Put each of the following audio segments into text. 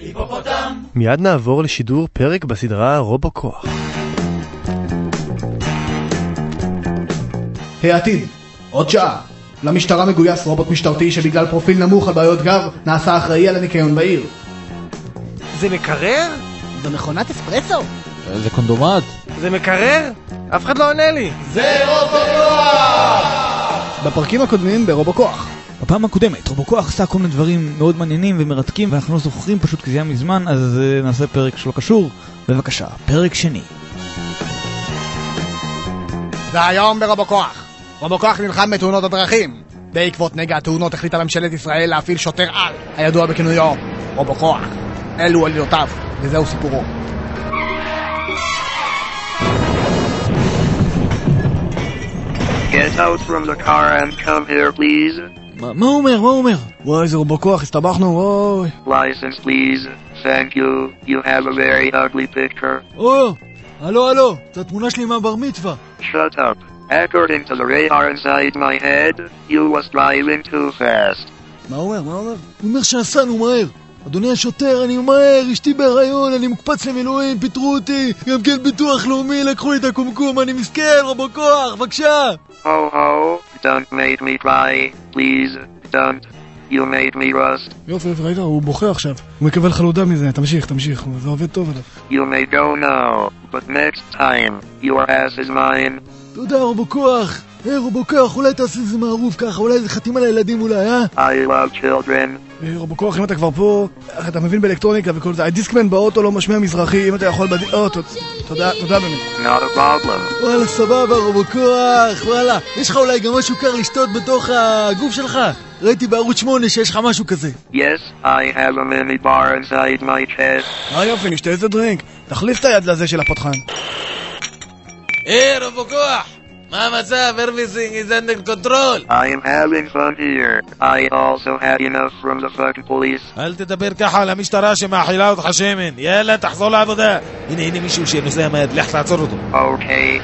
היפופוטם! מיד נעבור לשידור פרק בסדרה רובו כוח. העתיד, עוד שעה. למשטרה מגויס רובוט משטרתי שבגלל פרופיל נמוך על בעיות גב נעשה אחראי על הניקיון בעיר. זה מקרר? זו מכונת אספרסו. זה קונדומט. זה מקרר? אף אחד לא עונה לי. זה רובו כוח! בפרקים הקודמים ברובו כוח. בפעם הקודמת, רובוקוח עשה כל מיני דברים מאוד מעניינים ומרתקים ואנחנו לא זוכרים פשוט כי זה היה מזמן, אז uh, נעשה פרק שלא קשור. בבקשה, פרק שני. והיום ברובוקוח. רובוקוח נלחם בתאונות הדרכים. בעקבות נגע התאונות החליטה ממשלת ישראל להפעיל שוטר על, הידוע בכינויו רובוקוח. אלו עלילותיו, וזהו סיפורו. Get out from the car and come here, please. מה מה הוא אומר? מה הוא אומר? וואי, איזה רובוקוח, הסתבכנו, וואי. License, please. Thank you. You have a very ugly picture. או, הלו הלו, זו התמונה שלי מהבר מצווה. Shut up. According to the radar inside my head, you was driving too fast. מה הוא אומר? מה הוא אומר? הוא אומר שנסענו מהר. אדוני השוטר, אני ממהר, אשתי בהיריון, אני מוקפץ למילואים, פיטרו אותי, גם כן ביטוח לאומי, לקחו לי את הקומקום, אני מסכן, רובוקוח, בבקשה! Ho ho. Don't make me cry. Please. Don't. You made me rust. יופי, יופי, ראית? הוא בוכה עכשיו. הוא מקבל חלודה מזה, תמשיך, תמשיך, זה עובד טוב עליו. You may go now, but next time, your ass is mine. תודה, רובוקוח! היי, רובוקוח, אולי תעשה איזה מערוף ככה, אולי איזה חתימה לילדים אולי, אה? I love children. אה, רובוקוח, אם אתה כבר פה, אתה מבין באלקטרוניקה וכל זה, הדיסקמן באוטו לא משמיע מזרחי, אם אתה יכול. או, תודה, תודה באמת. Not a problem. וואלה, סבבה, רובוקוח, וואלה. יש לך אולי גם משהו קר לשתות בתוך הגוף שלך? ראיתי בערוץ 8 שיש לך משהו כזה. Yes, I have a mini bar inside my chest. אה יופי, נשתה איזה דרינק. תחליף את היד לזה של הפותחן. היי, רובוקוח! מה המצב? ארוויזינג is under control! I am having fun here. I also had enough from the fucking police. אל תדבר ככה על המשטרה שמאכילה אותך שמן. יאללה, תחזור לעבודה. הנה, הנה מישהו שנוסע מהיד, לך תעצור אותו. Okay,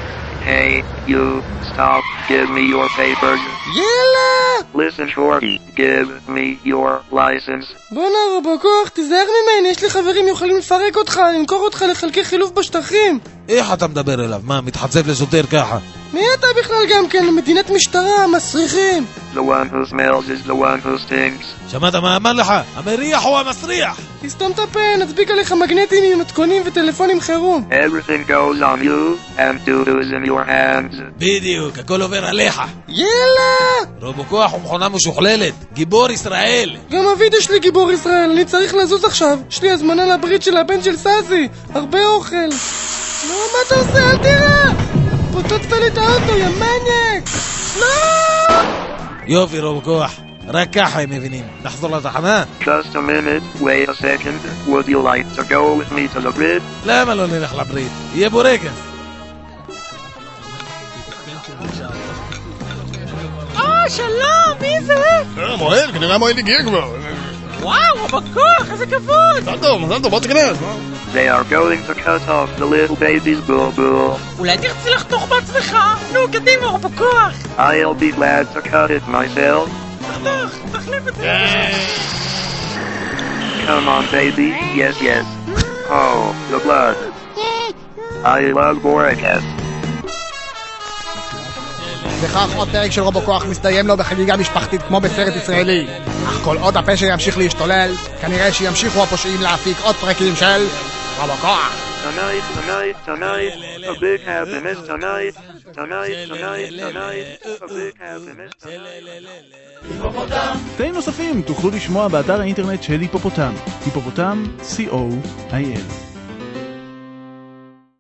hey, you, stop. Give me your papers. יאללה! Listen, Shorty. Give me your license. בואנה רובוקוח, תיזהר ממני, יש לי חברים יכולים לפרק אותך, למכור אותך לחלקי חילוף בשטחים. איך אתה מדבר אליו? מה, מתחצף לשוטר ככה? מי אתה בכלל גם כן? מדינת משטרה, מסריחים. The one who smells is the one who stinks. שמעת מה אמר לך? המריח הוא המסריח! תסתום את הפה, נדביק עליך מגנטים עם מתכונים וטלפונים חירום. Everything goes on you, and doo-doo is in your hands. בדיוק, הכל עובר עליך. יאללה! רובוקוח הוא מכונה משוכללת. גיבור ישראל. גם אבידו שלי גיבור ישראל, אני צריך לזוז עכשיו. יש לי הזמנה לברית של הבן של סאזי. הרבה אוכל. לא, מה אתה עושה? אל תירה! פוצצת לי את האוטו, יא מניאק! לא! יופי, רובוקוח. רק ככה הם מבינים. נחזור לתחנה? Just a minute, wait a second. Would you like to go with me to the bridge? למה לא נלך לברית? יהיה בורקס. אה, שלום, מי זה? מועד, כנראה המועד הגיע כבר. וואו, רובוקוח, איזה כבוד! מזל טוב, מזל טוב, בוא תיכנס. They are going to cut off the little baby's boo-boo. אולי תרצה לחתוך בעצמך? נו, קדימה, רובוקוח! I'll be glad to cut it myself. תחתוך, תחליף את זה. Come on, baby. Yes, yes. Oh, the blood. I love Boric וכך עוד פרק של רובוקוח מסתיים לו בחגיגה משפחתית כמו בסרט ישראלי. אך כל עוד הפשע ימשיך להשתולל, כנראה שימשיכו הפושעים להפיק עוד פרקים של רובוקוח. Tonight, tonight, tonight, a big happiness tonight. Tonight, tonight, tonight, a big happiness tonight. תאים נוספים תוכלו לשמוע באתר האינטרנט של היפופוטם, היפופוטם, co.il.